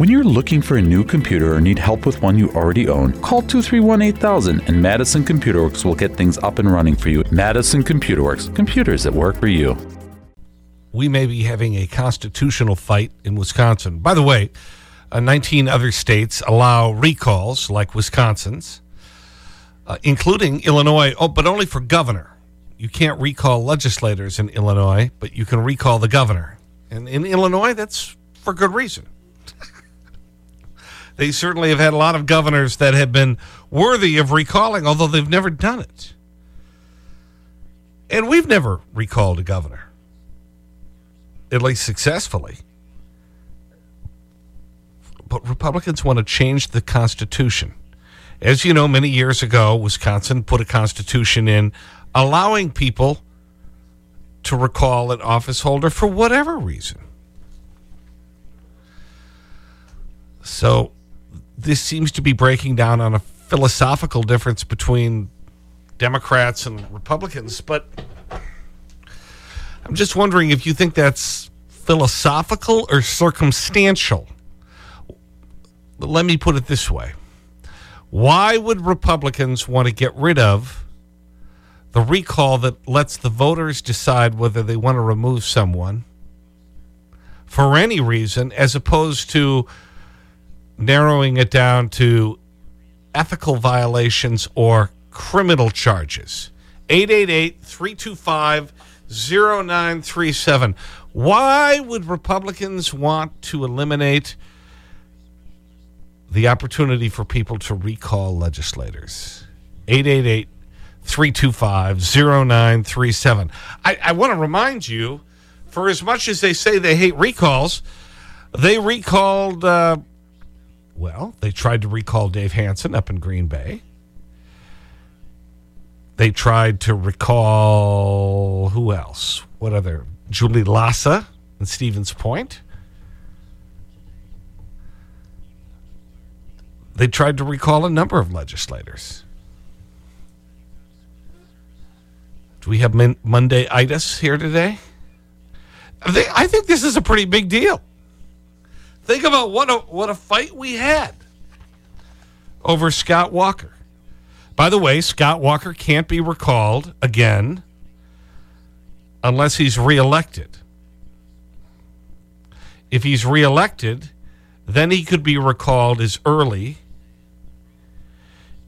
When you're looking for a new computer or need help with one you already own, call 231 8000 and Madison Computer Works will get things up and running for you. Madison Computer Works, computers that work for you. We may be having a constitutional fight in Wisconsin. By the way, uh, 19 other states allow recalls like Wisconsin's, uh, including Illinois, oh, but only for governor. You can't recall legislators in Illinois, but you can recall the governor. And in Illinois, that's for good reason. They certainly have had a lot of governors that have been worthy of recalling, although they've never done it. And we've never recalled a governor, at least successfully. But Republicans want to change the Constitution. As you know, many years ago, Wisconsin put a Constitution in allowing people to recall an office holder for whatever reason. So this seems to be breaking down on a philosophical difference between Democrats and Republicans, but I'm just wondering if you think that's philosophical or circumstantial. Let me put it this way. Why would Republicans want to get rid of the recall that lets the voters decide whether they want to remove someone for any reason as opposed to narrowing it down to ethical violations or criminal charges. 888-325-0937. Why would Republicans want to eliminate the opportunity for people to recall legislators? 888-325-0937. I, I want to remind you, for as much as they say they hate recalls, they recalled uh, well, they tried to recall Dave Hansen up in Green Bay. They tried to recall who else? What other? Julie Lassa in Stevens Point. They tried to recall a number of legislators. Do we have Monday itis here today? I think this is a pretty big deal. Think about what a, what a fight we had over Scott Walker. By the way, Scott Walker can't be recalled again unless he's reelected. If he's reelected, then he could be recalled as early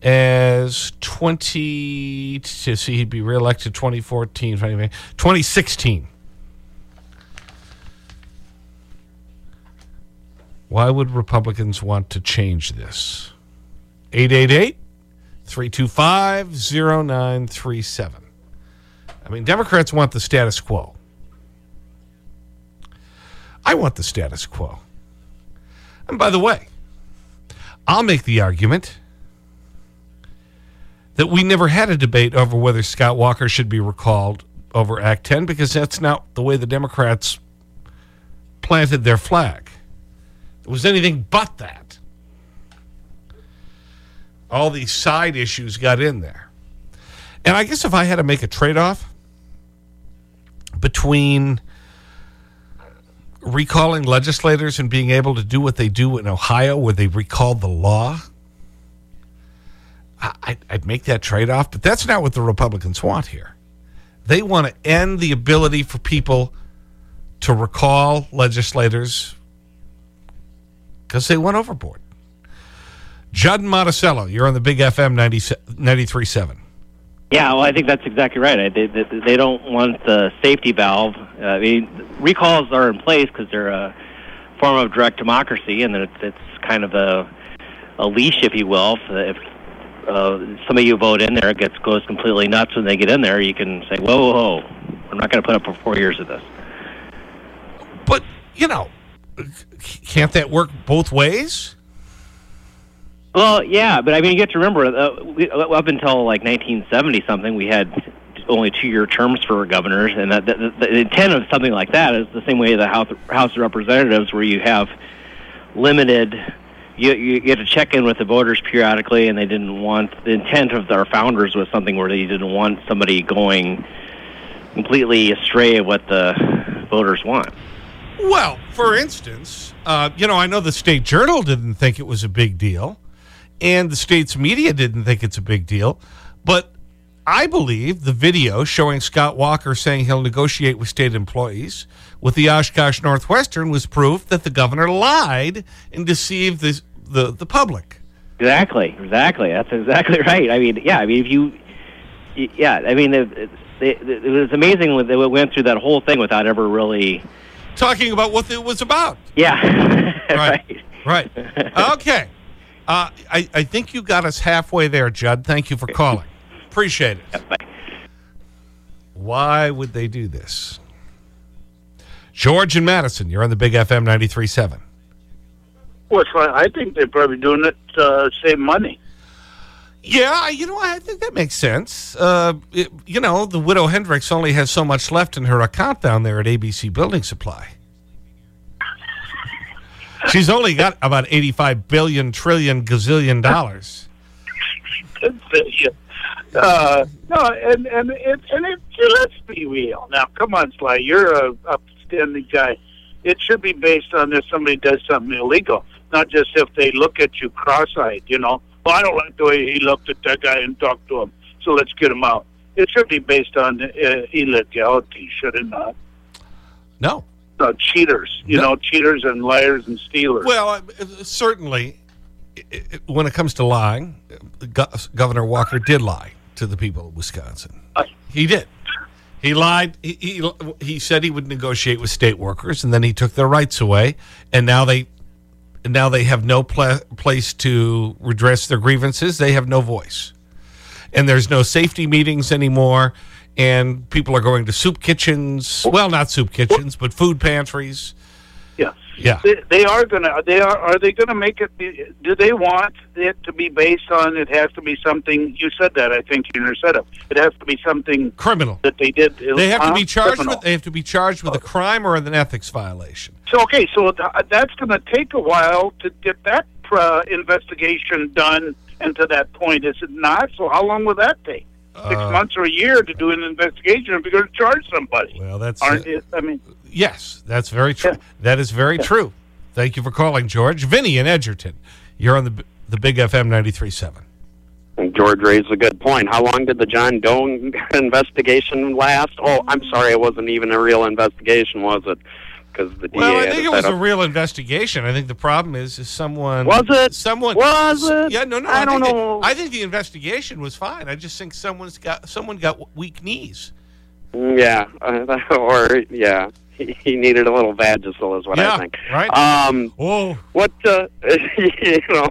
as 20, to see, he'd be reelected 2014, 2016. Why would Republicans want to change this? 888 325 0937. I mean, Democrats want the status quo. I want the status quo. And by the way, I'll make the argument that we never had a debate over whether Scott Walker should be recalled over Act 10 because that's not the way the Democrats planted their flag. It was anything but that. All these side issues got in there. And I guess if I had to make a trade-off between recalling legislators and being able to do what they do in Ohio where they recall the law, I, would make that trade-off. But that's not what the Republicans want here. They want to end the ability for people to recall legislators because they went overboard. Judd Monticello, you're on the Big FM 93.7. Yeah, well, I think that's exactly right. They, they, they don't want the safety valve. Uh, I mean, recalls are in place because they're a form of direct democracy, and it's, it's kind of a, a leash, if you will. If uh, some of you vote in there, it gets goes completely nuts when they get in there. You can say, "Whoa, whoa, whoa! I'm not going to put up for four years of this." But you know, can't that work both ways? Well, yeah, but I mean, you have to remember, uh, we, uh, up until like 1970 something, we had only two-year terms for governors, and that, the, the intent of something like that is the same way the House, House of Representatives, where you have limited. You, you get to check in with the voters periodically, and they didn't want the intent of our founders was something where they didn't want somebody going completely astray of what the voters want. Well, for instance, uh, you know, I know the State Journal didn't think it was a big deal, and the state's media didn't think it's a big deal, but I believe the video showing Scott Walker saying he'll negotiate with state employees with the Oshkosh Northwestern was proof that the governor lied and deceived the, the, the public. Exactly, exactly. That's exactly right. I mean, yeah, I mean, if you, yeah, I mean, it, it, it was amazing when they went through that whole thing without ever really talking about what it was about. Yeah. right. Right. Okay. Uh, I, I think you got us halfway there, Judd. Thank you for calling. Appreciate it. Why would they do this? George and Madison, you're on the Big FM 93.7. Well, I think they're probably doing it to uh, save money. Yeah, you know, I think that makes sense. Uh, it, you know, the widow Hendricks only has so much left in her account down there at ABC Building Supply. She's only got about 85 billion, trillion, gazillion dollars. uh, no, and, and, it, and it, let's be real. Now, come on, Sly, you're a upstanding guy. It should be based on if somebody does something illegal, not just if they look at you cross-eyed, you know well, I don't like the way he looked at that guy and talked to him, so let's get him out. It should be based on uh, illegality, should it not? No. Uh, cheaters, you no. know, cheaters and liars and stealers. Well, uh, certainly, when it comes to lying, Governor Walker did lie to the people of Wisconsin. he did. He lied. He, he, he said he would negotiate with state workers, and then he took their rights away. And now they now they have no pla place to redress their grievances. They have no voice. And there's no safety meetings anymore. And people are going to soup kitchens. Well, not soup kitchens, but food pantries. Yeah. They, they are going to, they are, are they going to make it, be, do they want it to be based on, it has to be something, you said that, I think, in your setup. It has to be something. Criminal. That they did. They have to be charged with, they have to be charged with a crime or an ethics violation. So, okay, so th that's going to take a while to get that uh, investigation done and to that point, is it not? So how long will that take? Six uh, months or a year to do an investigation if you're going to charge somebody. Well, that's... Aren't uh, I mean... Yes, that's very true. Yeah. That is very yeah. true. Thank you for calling, George. Vinny in Edgerton. You're on the, the Big FM 93.7. George raised a good point. How long did the John Doe investigation last? Oh, I'm sorry, it wasn't even a real investigation, was it? Because the DA well, I think it was a real investigation. I think the problem is, is someone was it? Someone was it? Yeah, no, no. I, I don't know. I think the investigation was fine. I just think someone's got someone got weak knees. Mm, yeah, or yeah he, needed a little Vagisil, is what yeah, I think. Right. Um, oh. What, uh, you know,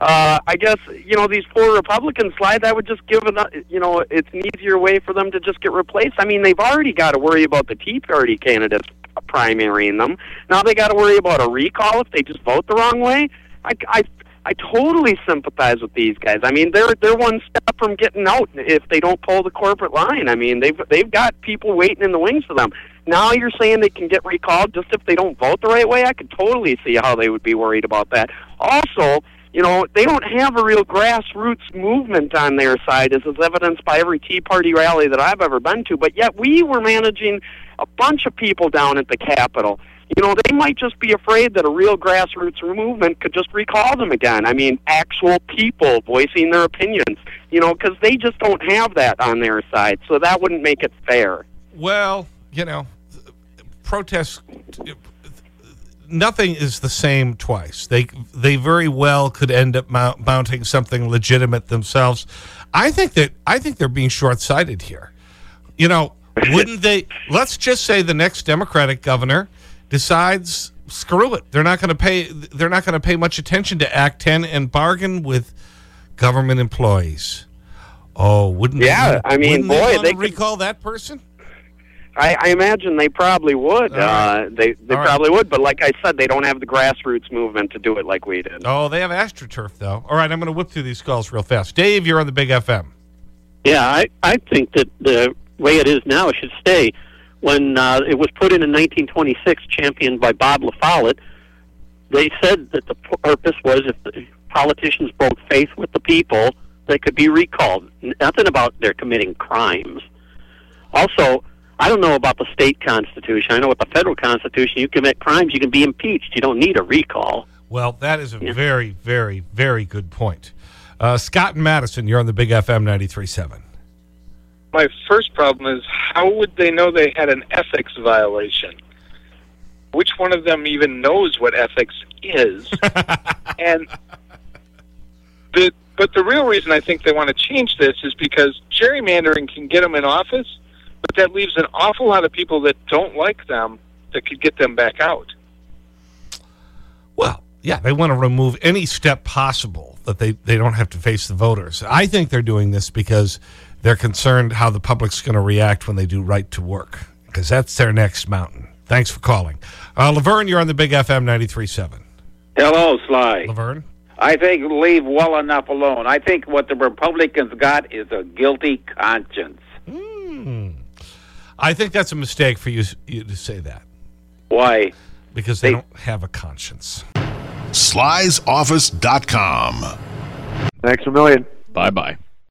uh, I guess, you know, these four Republicans slides, I would just give, an, you know, it's an easier way for them to just get replaced. I mean, they've already got to worry about the Tea Party candidates primarying them. Now they got to worry about a recall if they just vote the wrong way. I, I I totally sympathize with these guys. I mean, they're they're one step from getting out if they don't pull the corporate line. I mean, they've they've got people waiting in the wings for them. Now you're saying they can get recalled just if they don't vote the right way? I could totally see how they would be worried about that. Also, you know, they don't have a real grassroots movement on their side, as is evidenced by every Tea Party rally that I've ever been to. But yet we were managing a bunch of people down at the Capitol you know, they might just be afraid that a real grassroots movement could just recall them again. I mean, actual people voicing their opinions, you know, because they just don't have that on their side. So that wouldn't make it fair. Well, you know, protests, nothing is the same twice. They, they very well could end up mount, mounting something legitimate themselves. I think that, I think they're being short-sighted here. You know, wouldn't they, let's just say the next Democratic governor decides screw it. They're not going to pay they're not going to pay much attention to Act 10 and bargain with government employees. Oh, wouldn't Yeah, they, I mean, boy, they, they recall that person? I, I imagine they probably would. Right. Uh, they they All probably right. would, but like I said, they don't have the grassroots movement to do it like we did. Oh, they have AstroTurf, though. All right, I'm going to whip through these calls real fast. Dave, you're on the Big FM. Yeah, I, I think that the way it is now should stay when uh, it was put in in 1926, championed by Bob La Follette, they said that the purpose was if the politicians broke faith with the people, they could be recalled. Nothing about they're committing crimes. Also, I don't know about the state constitution. I know with the federal constitution, you commit crimes, you can be impeached. You don't need a recall. Well, that is a very, very, very good point. Uh, Scott and Madison, you're on the Big FM 93.7. My first problem is how would they know they had an ethics violation? Which one of them even knows what ethics is? and the but the real reason I think they want to change this is because gerrymandering can get them in office, but that leaves an awful lot of people that don't like them that could get them back out. Well, yeah, they want to remove any step possible that they, they don't have to face the voters. I think they're doing this because they're concerned how the public's going to react when they do right to work, because that's their next mountain. Thanks for calling. Uh, Laverne, you're on the Big FM 93.7. Hello, Sly. Laverne? I think leave well enough alone. I think what the Republicans got is a guilty conscience. I think that's a mistake for you, you to say that. Why? Because they, they don't have a conscience. Sly'sOffice.com. Thanks a million. Bye bye.